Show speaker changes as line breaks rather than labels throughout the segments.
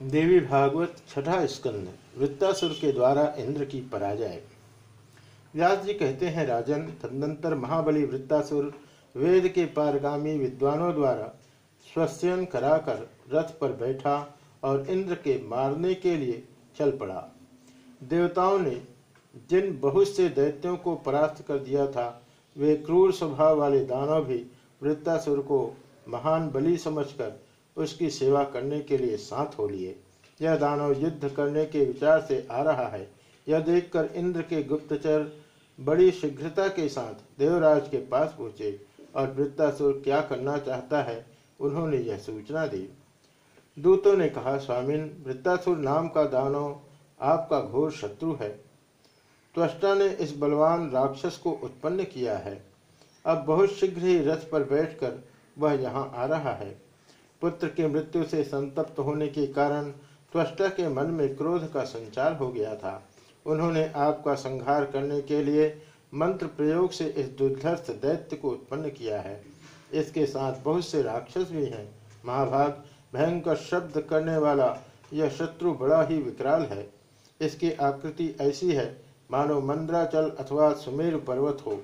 देवी भागवत छठा स्कंद, वृत्तासुर के द्वारा इंद्र की पराजय। व्यास जी कहते हैं, राजन, तदनंतर महाबली वृत्तासुर, वेद के पारगामी विद्वानों द्वारा स्वस्यन कराकर रथ पर बैठा और इंद्र के मारने के लिए चल पड़ा। देवताओं ने जिन बहुत से दैत्यों को परास्त कर दिया था, वे क्रूर स्वभाव वाले दानव भी वृत्तासुर को महान बलि समझकर उसकी सेवा करने के लिए साथ हो लिए। यह दानव युद्ध करने के विचार से आ रहा है। यह देखकर इंद्र के गुप्तचर बड़ी शीघ्रता के साथ देवराज के पास पहुँचे और वृत्तासुर क्या करना चाहता है, उन्होंने यह सूचना दी। दूतों ने कहा, स्वामिन वृत्तासुर नाम का दानव आपका घोर शत्रु है। त्वष्टा ने इस बलवान राक्षस को उत्पन्न किया है। अब बहुत शीघ्र ही रथ पर बैठकर वह यहाँ आ रहा है। पुत्र की मृत्यु से संतप्त होने के कारण त्वष्टा के मन में क्रोध का संचार हो गया था। उन्होंने आपका संहार करने के लिए मंत्र प्रयोग से इस दुर्धर्ष दैत्य को उत्पन्न किया है। इसके साथ बहुत से राक्षस भी हैं। महाभाग, भयंकर शब्द करने वाला यह शत्रु बड़ा ही विकराल है। इसकी आकृति ऐसी है, मानो मंद्राचल अथवा सुमेर पर्वत हो।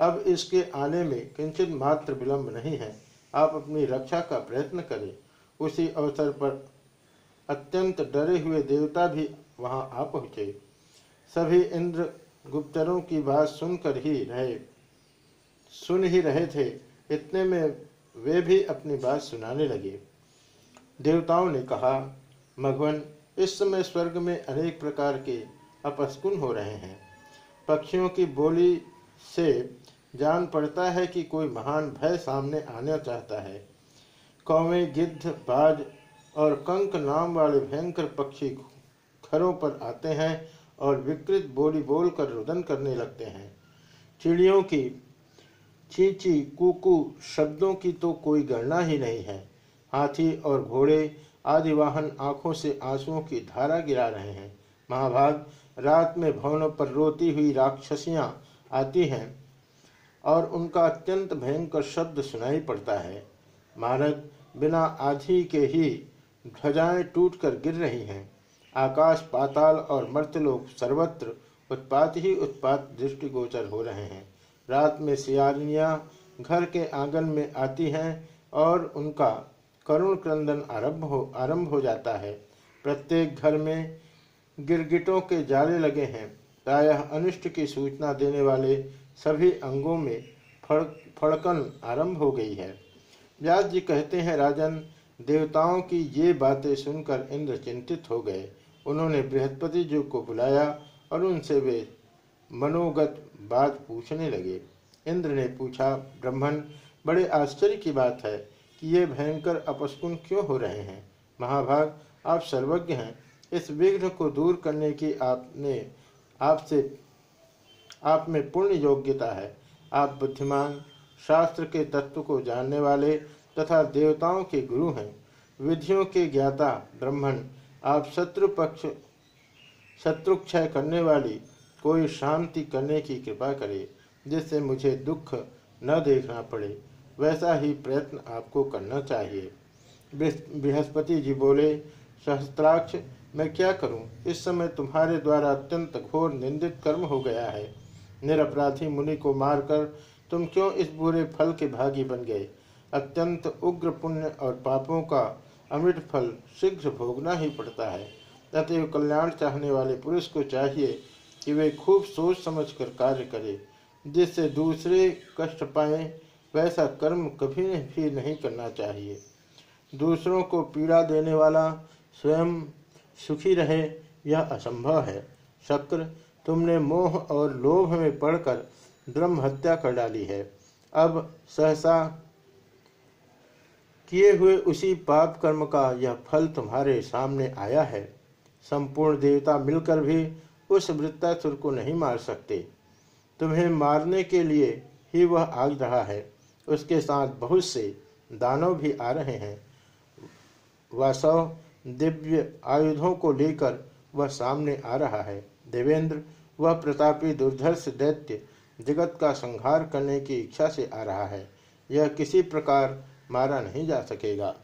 अब इसके आने में किंचित मात्र विलंब नहीं है। आप अपनी रक्षा का प्रयत्न करें। उसी अवसर पर अत्यंत डरे हुए देवता भी वहाँ आ पहुँचे। सभी इंद्र गुप्तरों की बात सुनकर ही रहे, सुन ही रहे थे। इतने में वे भी अपनी बात सुनाने लगे। देवताओं ने कहा मघवन इस समय स्वर्ग में अनेक प्रकार के अपस्कुन हो रहे हैं। पक्षियों की बोली से जान पड़ता है कि कोई महान भय सामने आना चाहता है। कौवे, गिद्ध, बाज और कंक नाम वाले भयंकर पक्षी खरों पर आते हैं और विकृत बोली बोलकर रुदन करने लगते हैं। चिड़ियों की चींची, कुकू शब्दों की तो कोई गणना ही नहीं है। हाथी और घोड़े आदि वाहन आँखों से आंसुओं की धारा गिरा रहे हैं। महाभाग रात में भवनों पर रोती हुई राक्षसियाँ आती हैं। और उनका अत्यंत भयंकर शब्द सुनाई पड़ता है। मारक बिना आधी के ही ध्वजाएँ टूटकर गिर रही हैं। आकाश पाताल और मर्तलोक सर्वत्र उत्पात ही उत्पात दृष्टिगोचर हो रहे हैं। रात में सियारियाँ घर के आँगन में आती हैं और उनका करुण क्रंदन आरंभ हो आरंभ हो जाता है। प्रत्येक घर में गिरगिटों के जाले लगे हैं। प्रायः अनिष्ट की सूचना देने वाले सभी अंगों में फड़, फड़कन आरंभ हो गई है। व्यास जी कहते हैं, राजन, देवताओं की ये बातें सुनकर इंद्र चिंतित हो गए। उन्होंने बृहस्पति जी को बुलाया और उनसे वे मनोगत बात पूछने लगे। इंद्र ने पूछा ब्राह्मण बड़े आश्चर्य की बात है कि ये भयंकर अपस्कुन क्यों हो रहे हैं? महाभाग, आप सर्वज्ञ हैं। इस विघ्न को दूर करने की आपने, आपसे आप में पूर्ण योग्यता है। आप बुद्धिमान, शास्त्र के तत्व को जानने वाले तथा देवताओं के गुरु हैं। विधियों के ज्ञाता, ब्राह्मण, आप शत्रु पक्ष, शत्रु क्षय करने वाली, कोई शांति करने की कृपा करे, जिससे मुझे दुख न देखना पड़े, वैसा ही प्रयत्न आपको करना चाहिए। बृहस्पति जी बोले, सहस्त्राक्ष, मैं क्या करूँ? इस समय तुम्हारे द्वारा अत्यंत घोर निंदित कर्म हो गया है। निरपराधी मुनि को मारकर तुम क्यों इस बुरे फल के भागी बन गए? अत्यंत उग्र पुण्य और पापों का अमृत फल शीघ्र भोगना ही पड़ता है। अतएव कल्याण चाहने वाले पुरुष को चाहिए कि वे खूब सोच समझकर कार्य करें। जिससे दूसरे कष्ट पाए, वैसा कर्म कभी भी नहीं करना चाहिए। दूसरों को पीड़ा देने वाला स्वयं सुखी रहे, यह असंभव है। शक्र तुमने मोह और लोभ में पड़कर ब्रह्म हत्या कर डाली है। अब सहसा किए हुए उसी पाप कर्म का यह फल तुम्हारे सामने आया है। संपूर्ण देवता मिलकर भी उस वृत्तासुर को नहीं मार सकते। तुम्हें मारने के लिए ही वह आग रहा है। उसके साथ बहुत से दानव भी आ रहे हैं। वासव दिव्य आयुधों को लेकर वह सामने आ रहा है। देवेंद्र वह प्रतापी दुर्धर्ष दैत्य जगत का संहार करने की इच्छा से आ रहा है। यह किसी प्रकार मारा नहीं जा सकेगा।